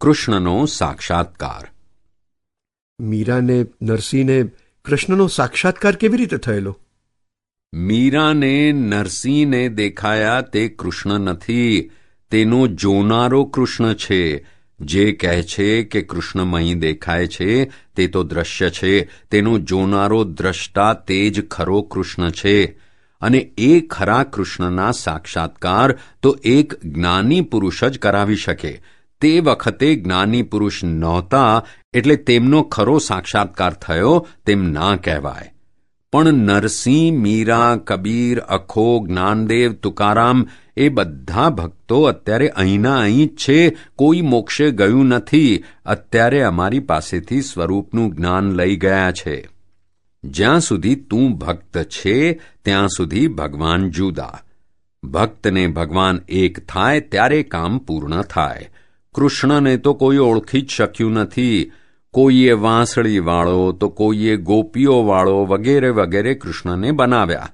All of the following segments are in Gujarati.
કૃષ્ણનો સાક્ષાત્કાર. મીરાને નરસિંહને કૃષ્ણનો સાક્ષાત્કાર કેવી રીતે થયેલો? મીરાને નરસિંહને દેખાયા તે કૃષ્ણ નથી. તેનો જોનારો કૃષ્ણ છે. જે કહે છે કે કૃષ્ણમય દેખાય છે તે તો દ્રશ્ય છે. તેનો જોનારો દ્રષ્ટા તે જ ખરો કૃષ્ણ છે. અને એ ખરા કૃષ્ણના સાક્ષાત્કાર તો એક જ્ઞાની પુરુષ જ કરાવી શકે. તે વખતે જ્ઞાની પુરુષ નહોતા એટલે તેમનો ખરો સાક્ષાત્કાર થયો તેમ ના કહેવાય. પણ નરસિંહ, મીરા, કબીર, અખો, જ્ઞાનદેવ, તુકારામ એ બધા ભક્તો અત્યારે અહીંના અહીં છે, કોઈ મોક્ષે ગયું નથી, અત્યારે અમારી પાસેથી સ્વરૂપનું જ્ઞાન લઈ ગયા છે. જ્યાં સુધી તું ભક્ત છે, ત્યાં સુધી ભગવાન જુદા. ભક્તને ભગવાન એક થાય, ત્યારે કામ પૂર્ણ થાય. કૃષ્ણને તો કોઈ ઓળખી જ શક્યું નથી. કોઈએ વાંસળી વાળો તો કોઈએ ગોપીઓ વાળો વગેરે વગેરે કૃષ્ણને બનાવ્યા.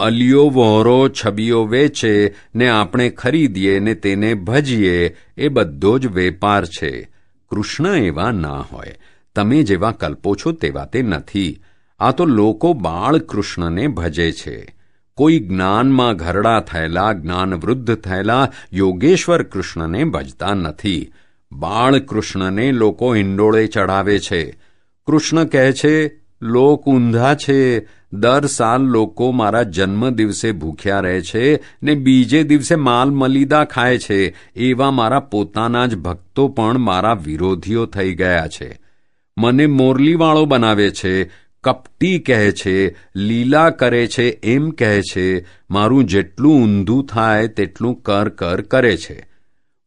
અલિયો વહોરો છબીઓ વેચે, ને આપણે ખરીદીએ, ને તેને ભજીએ, એ બધો જ વેપાર છે. કૃષ્ણ એવા ના હોય. તમે જેવા કલ્પો છો તેવા તે નથી. આ તો લોકો બાળ કૃષ્ણને ભજે છે. કોઈ જ્ઞાનમાં ઘરડા થયેલા, જ્ઞાનવૃદ્ધ થયેલા, યોગેશ્વર કૃષ્ણને ભજતા નથી. બાળકૃષ્ણને લોકો હિંડોળે ચડાવે છે. કૃષ્ણ કહે છે, લોક ઊંધા છે. દર સાલ લોકો મારા જન્મ દિવસે ભૂખ્યા રહે છે ને બીજે દિવસે માલ મલીદા ખાય છે. એવા મારા પોતાના જ ભક્તો પણ મારા વિરોધીઓ થઈ ગયા છે. મને મોરલીવાળો બનાવે છે. કપટી કહે છે, લીલા કરે છે, એમ કહે છે, મારું જેટલું ઊંધું થાય તેટલું કર કર કરે છે.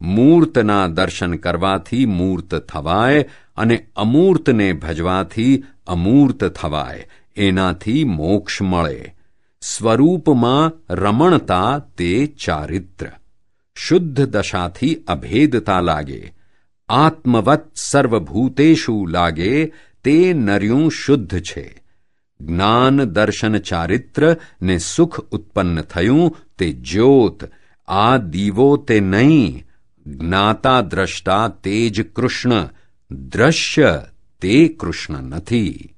મૂર્તના દર્શન કરવાથી મૂર્ત થવાય અને અમૂર્તને ભજવાથી અમૂર્ત થવાય, એનાથી મોક્ષ મળે. સ્વરૂપમાં રમણતા તે ચારિત્ર. શુદ્ધ દશાથી અભેદતા લાગે. આત્મવત સર્વભૂતેશુ લાગે તે નર્યું શુદ્ધ છે. જ્ઞાન દર્શન ચારિત્ર ને સુખ ઉત્પન્ન થયું તે જ્યોત. આ દીવો તે નહીં. જ્ઞાતા દ્રષ્ટા તે જ કૃષ્ણ. દ્રશ્ય તે કૃષ્ણ નથી.